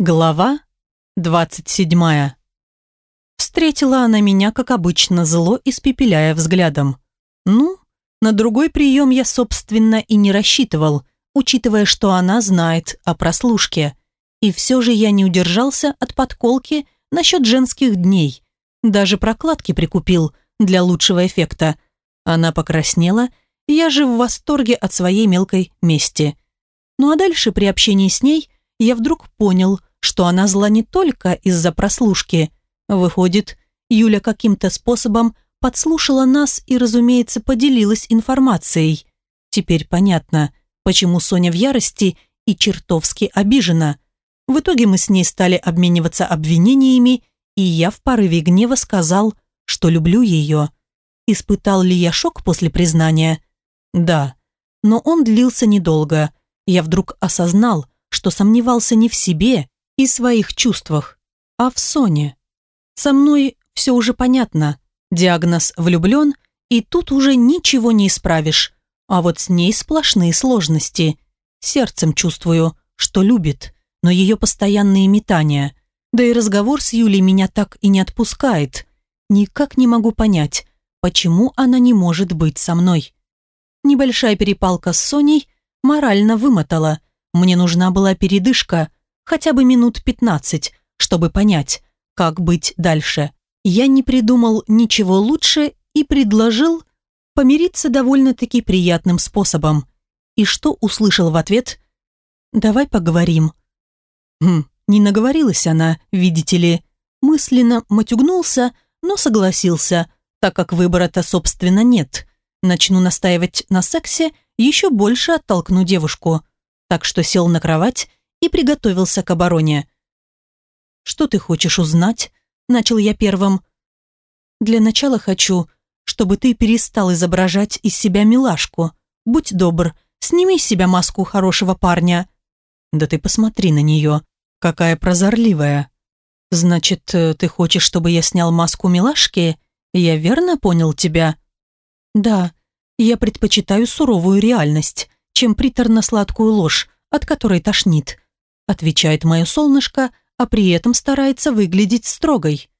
Глава 27. Встретила она меня, как обычно, зло испепеляя взглядом. Ну, на другой прием я, собственно, и не рассчитывал, учитывая, что она знает о прослушке. И все же я не удержался от подколки насчет женских дней. Даже прокладки прикупил для лучшего эффекта. Она покраснела, я же в восторге от своей мелкой мести. Ну а дальше при общении с ней я вдруг понял, что она зла не только из-за прослушки. Выходит, Юля каким-то способом подслушала нас и, разумеется, поделилась информацией. Теперь понятно, почему Соня в ярости и чертовски обижена. В итоге мы с ней стали обмениваться обвинениями, и я в порыве гнева сказал, что люблю ее. Испытал ли я шок после признания? Да, но он длился недолго. Я вдруг осознал, что сомневался не в себе и своих чувствах, а в Соне. Со мной все уже понятно. Диагноз влюблен, и тут уже ничего не исправишь. А вот с ней сплошные сложности. Сердцем чувствую, что любит, но ее постоянные метания. Да и разговор с Юлей меня так и не отпускает. Никак не могу понять, почему она не может быть со мной. Небольшая перепалка с Соней морально вымотала. Мне нужна была передышка, хотя бы минут пятнадцать, чтобы понять, как быть дальше. Я не придумал ничего лучше и предложил помириться довольно-таки приятным способом. И что услышал в ответ? «Давай поговорим». Хм, не наговорилась она, видите ли. Мысленно матюгнулся, но согласился, так как выбора-то, собственно, нет. Начну настаивать на сексе, еще больше оттолкну девушку так что сел на кровать и приготовился к обороне. «Что ты хочешь узнать?» – начал я первым. «Для начала хочу, чтобы ты перестал изображать из себя милашку. Будь добр, сними с себя маску хорошего парня». «Да ты посмотри на нее, какая прозорливая». «Значит, э, ты хочешь, чтобы я снял маску милашки? Я верно понял тебя?» «Да, я предпочитаю суровую реальность чем приторно-сладкую ложь, от которой тошнит», отвечает мое солнышко, а при этом старается выглядеть строгой.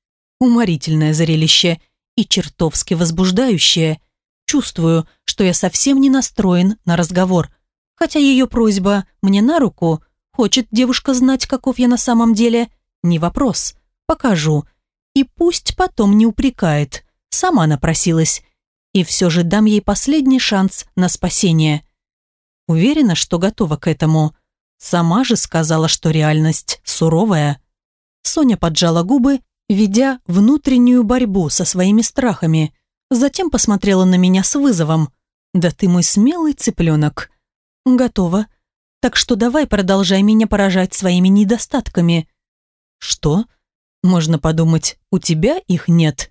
Уморительное зрелище и чертовски возбуждающее. Чувствую, что я совсем не настроен на разговор, хотя ее просьба мне на руку, хочет девушка знать, каков я на самом деле, не вопрос, покажу. И пусть потом не упрекает, сама напросилась. И все же дам ей последний шанс на спасение. Уверена, что готова к этому. Сама же сказала, что реальность суровая. Соня поджала губы, ведя внутреннюю борьбу со своими страхами. Затем посмотрела на меня с вызовом. «Да ты мой смелый цыпленок». «Готова. Так что давай продолжай меня поражать своими недостатками». «Что? Можно подумать, у тебя их нет?»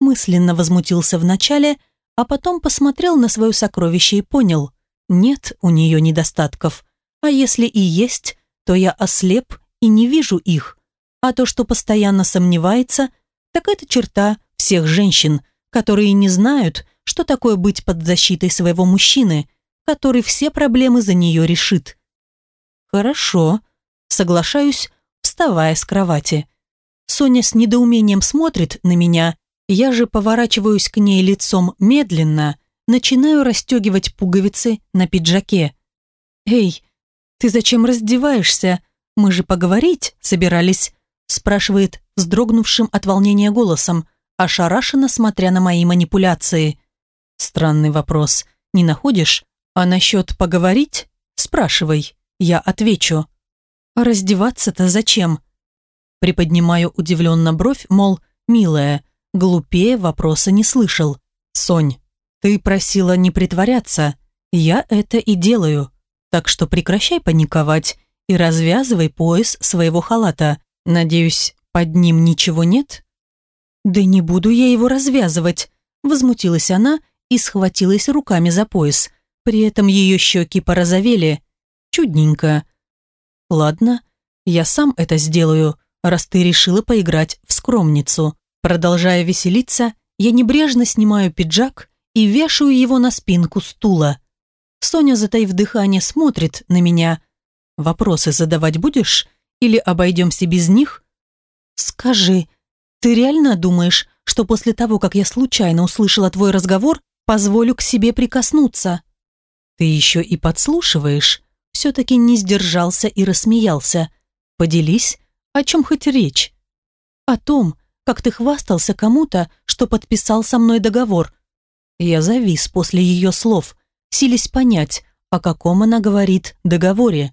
Мысленно возмутился вначале, а потом посмотрел на свое сокровище и понял. Нет у нее недостатков. А если и есть, то я ослеп и не вижу их. А то, что постоянно сомневается, так это черта всех женщин, которые не знают, что такое быть под защитой своего мужчины, который все проблемы за нее решит. Хорошо, соглашаюсь, вставая с кровати. Соня с недоумением смотрит на меня, я же поворачиваюсь к ней лицом медленно, начинаю расстегивать пуговицы на пиджаке. «Эй, ты зачем раздеваешься? Мы же поговорить собирались?» спрашивает вздрогнувшим от волнения голосом, ошарашенно смотря на мои манипуляции. Странный вопрос. Не находишь? А насчет поговорить? Спрашивай. Я отвечу. раздеваться-то зачем? Приподнимаю удивленно бровь, мол, милая, глупее вопроса не слышал. Сонь, ты просила не притворяться. Я это и делаю. Так что прекращай паниковать и развязывай пояс своего халата. Надеюсь, под ним ничего нет? Да не буду я его развязывать. Возмутилась она и схватилась руками за пояс. При этом ее щеки порозовели. Чудненько. Ладно, я сам это сделаю, раз ты решила поиграть в скромницу. Продолжая веселиться, я небрежно снимаю пиджак и вешаю его на спинку стула. Соня, затаив дыхание, смотрит на меня. «Вопросы задавать будешь? Или обойдемся без них? Скажи, ты реально думаешь, что после того, как я случайно услышала твой разговор, позволю к себе прикоснуться? Ты еще и подслушиваешь? Все-таки не сдержался и рассмеялся. Поделись, о чем хоть речь? О том, как ты хвастался кому-то, что подписал со мной договор. Я завис после ее слов, силясь понять, о каком она говорит договоре.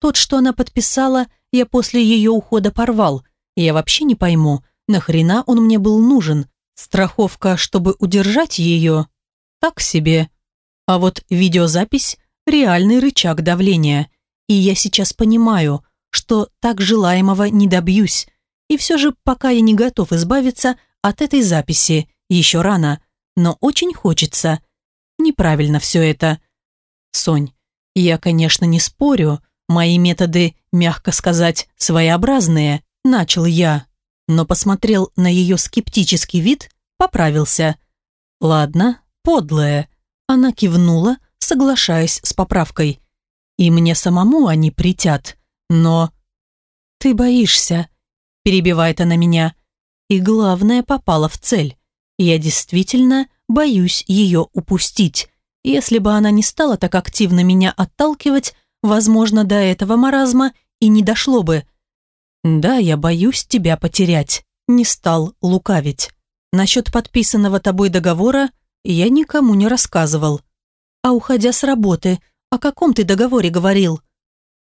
Тот, что она подписала, я после ее ухода порвал. Я вообще не пойму, нахрена он мне был нужен. Страховка, чтобы удержать ее? Так себе. А вот видеозапись – реальный рычаг давления. И я сейчас понимаю, что так желаемого не добьюсь. И все же, пока я не готов избавиться от этой записи, еще рано. Но очень хочется. Неправильно все это. Сонь, я, конечно, не спорю. Мои методы, мягко сказать, своеобразные. Начал я. Но посмотрел на ее скептический вид, поправился. Ладно, подлая. Она кивнула, соглашаясь с поправкой. И мне самому они притят. Но... Ты боишься, перебивает она меня. И главное, попала в цель. Я действительно боюсь ее упустить. Если бы она не стала так активно меня отталкивать, возможно, до этого маразма и не дошло бы. Да, я боюсь тебя потерять. Не стал лукавить. Насчет подписанного тобой договора я никому не рассказывал. А уходя с работы, о каком ты договоре говорил?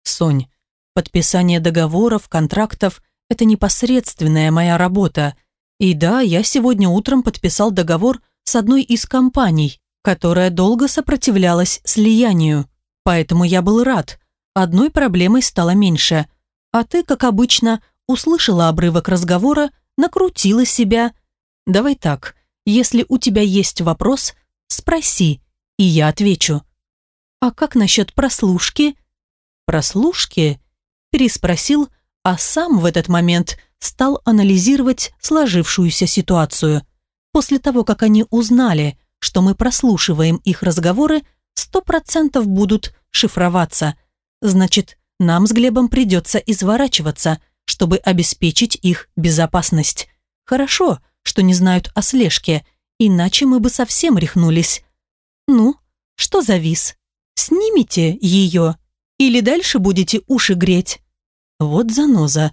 Сонь, подписание договоров, контрактов это непосредственная моя работа. И да, я сегодня утром подписал договор с одной из компаний, которая долго сопротивлялась слиянию. Поэтому я был рад. Одной проблемой стало меньше. А ты, как обычно, услышала обрывок разговора, накрутила себя. Давай так, если у тебя есть вопрос, спроси, и я отвечу. А как насчет прослушки? Прослушки? Переспросил, а сам в этот момент стал анализировать сложившуюся ситуацию. После того, как они узнали, что мы прослушиваем их разговоры, сто процентов будут шифроваться. Значит, нам с Глебом придется изворачиваться, чтобы обеспечить их безопасность. Хорошо, что не знают о слежке, иначе мы бы совсем рехнулись. Ну, что завис? Снимите ее или дальше будете уши греть? Вот заноза.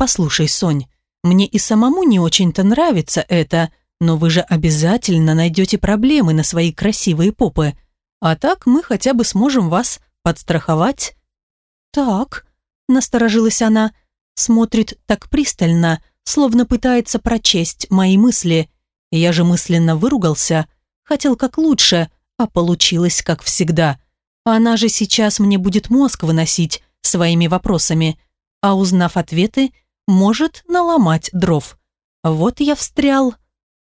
Послушай, Сонь, мне и самому не очень-то нравится это, но вы же обязательно найдете проблемы на свои красивые попы. А так мы хотя бы сможем вас подстраховать. Так, насторожилась она, смотрит так пристально, словно пытается прочесть мои мысли. Я же мысленно выругался, хотел как лучше, а получилось как всегда. Она же сейчас мне будет мозг выносить своими вопросами а узнав ответы, может наломать дров. Вот я встрял.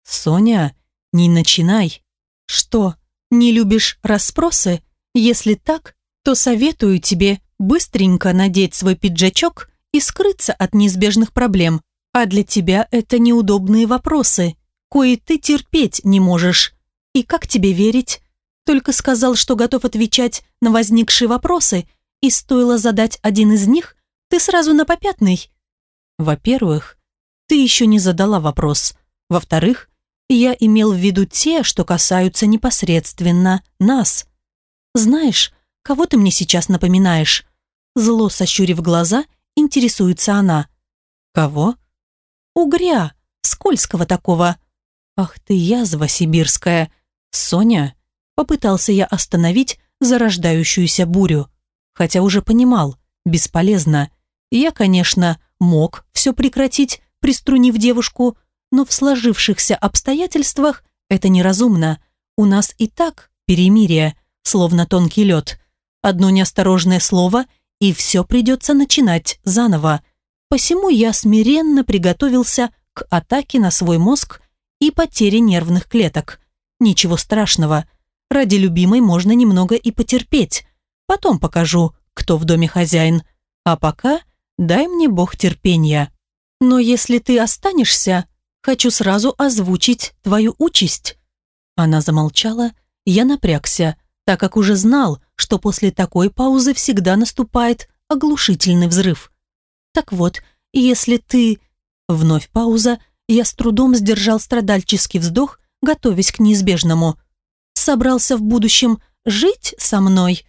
Соня, не начинай. Что, не любишь расспросы? Если так, то советую тебе быстренько надеть свой пиджачок и скрыться от неизбежных проблем. А для тебя это неудобные вопросы, кои ты терпеть не можешь. И как тебе верить? Только сказал, что готов отвечать на возникшие вопросы, и стоило задать один из них, ты сразу на попятный. Во-первых, ты еще не задала вопрос. Во-вторых, я имел в виду те, что касаются непосредственно нас. Знаешь, кого ты мне сейчас напоминаешь? Зло сощурив глаза, интересуется она. Кого? Угря, скользкого такого. Ах ты язва сибирская. Соня, попытался я остановить зарождающуюся бурю, хотя уже понимал, бесполезно. Я, конечно, мог все прекратить, приструнив девушку, но в сложившихся обстоятельствах это неразумно. У нас и так перемирие, словно тонкий лед. Одно неосторожное слово, и все придется начинать заново. Посему я смиренно приготовился к атаке на свой мозг и потере нервных клеток. Ничего страшного. Ради любимой можно немного и потерпеть. Потом покажу, кто в доме хозяин. А пока дай мне Бог терпения. Но если ты останешься, хочу сразу озвучить твою участь». Она замолчала, я напрягся, так как уже знал, что после такой паузы всегда наступает оглушительный взрыв. Так вот, если ты...» Вновь пауза, я с трудом сдержал страдальческий вздох, готовясь к неизбежному. «Собрался в будущем жить со мной?»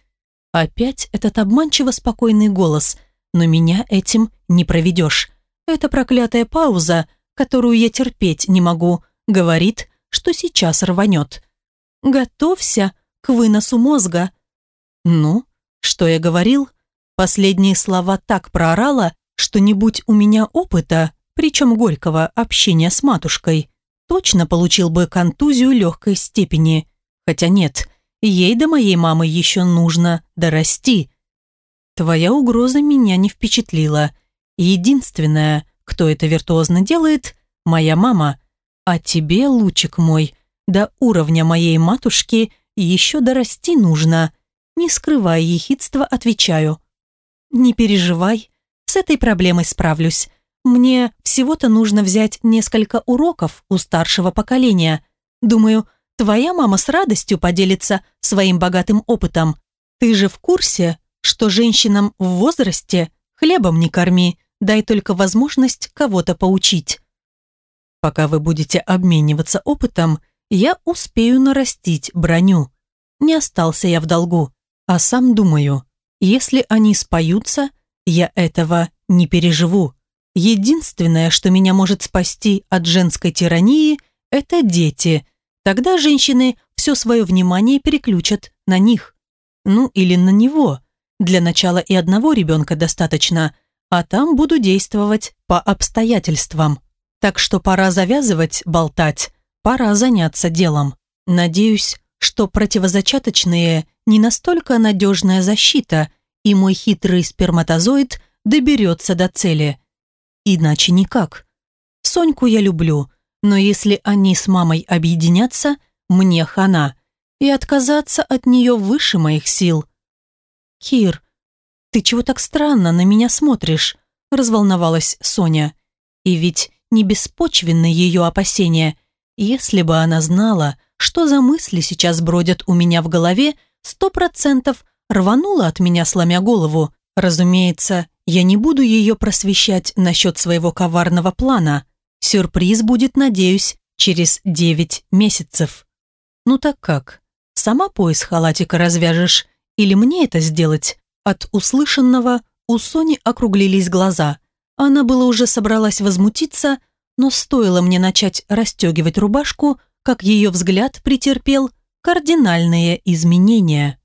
Опять этот обманчиво спокойный голос, но меня этим не проведешь. Эта проклятая пауза, которую я терпеть не могу, говорит, что сейчас рванет. «Готовься к выносу мозга». «Ну, что я говорил?» Последние слова так проорала, что не будь у меня опыта, причем горького общения с матушкой, точно получил бы контузию легкой степени. Хотя нет, ей до моей мамы еще нужно дорасти. Твоя угроза меня не впечатлила. Единственное, кто это виртуозно делает, моя мама. А тебе, лучик мой, до уровня моей матушки еще дорасти нужно. Не скрывая ехидства, отвечаю. Не переживай, с этой проблемой справлюсь. Мне всего-то нужно взять несколько уроков у старшего поколения. Думаю, твоя мама с радостью поделится своим богатым опытом. Ты же в курсе, что женщинам в возрасте хлебом не корми, дай только возможность кого-то поучить. Пока вы будете обмениваться опытом, я успею нарастить броню. Не остался я в долгу, а сам думаю, если они споются, я этого не переживу. Единственное, что меня может спасти от женской тирании, это дети. Тогда женщины все свое внимание переключат на них. Ну или на него. Для начала и одного ребенка достаточно, а там буду действовать по обстоятельствам. Так что пора завязывать, болтать, пора заняться делом. Надеюсь, что противозачаточные не настолько надежная защита, и мой хитрый сперматозоид доберется до цели – Иначе никак. Соньку я люблю, но если они с мамой объединятся, мне хана. И отказаться от нее выше моих сил. «Кир, ты чего так странно на меня смотришь?» разволновалась Соня. И ведь не беспочвенны ее опасения. Если бы она знала, что за мысли сейчас бродят у меня в голове, сто процентов рванула от меня, сломя голову. Разумеется, я не буду ее просвещать насчет своего коварного плана. Сюрприз будет, надеюсь, через девять месяцев. Ну так как? Сама пояс халатика развяжешь? Или мне это сделать? От услышанного у Сони округлились глаза. Она было уже собралась возмутиться, но стоило мне начать расстегивать рубашку, как ее взгляд претерпел кардинальные изменения.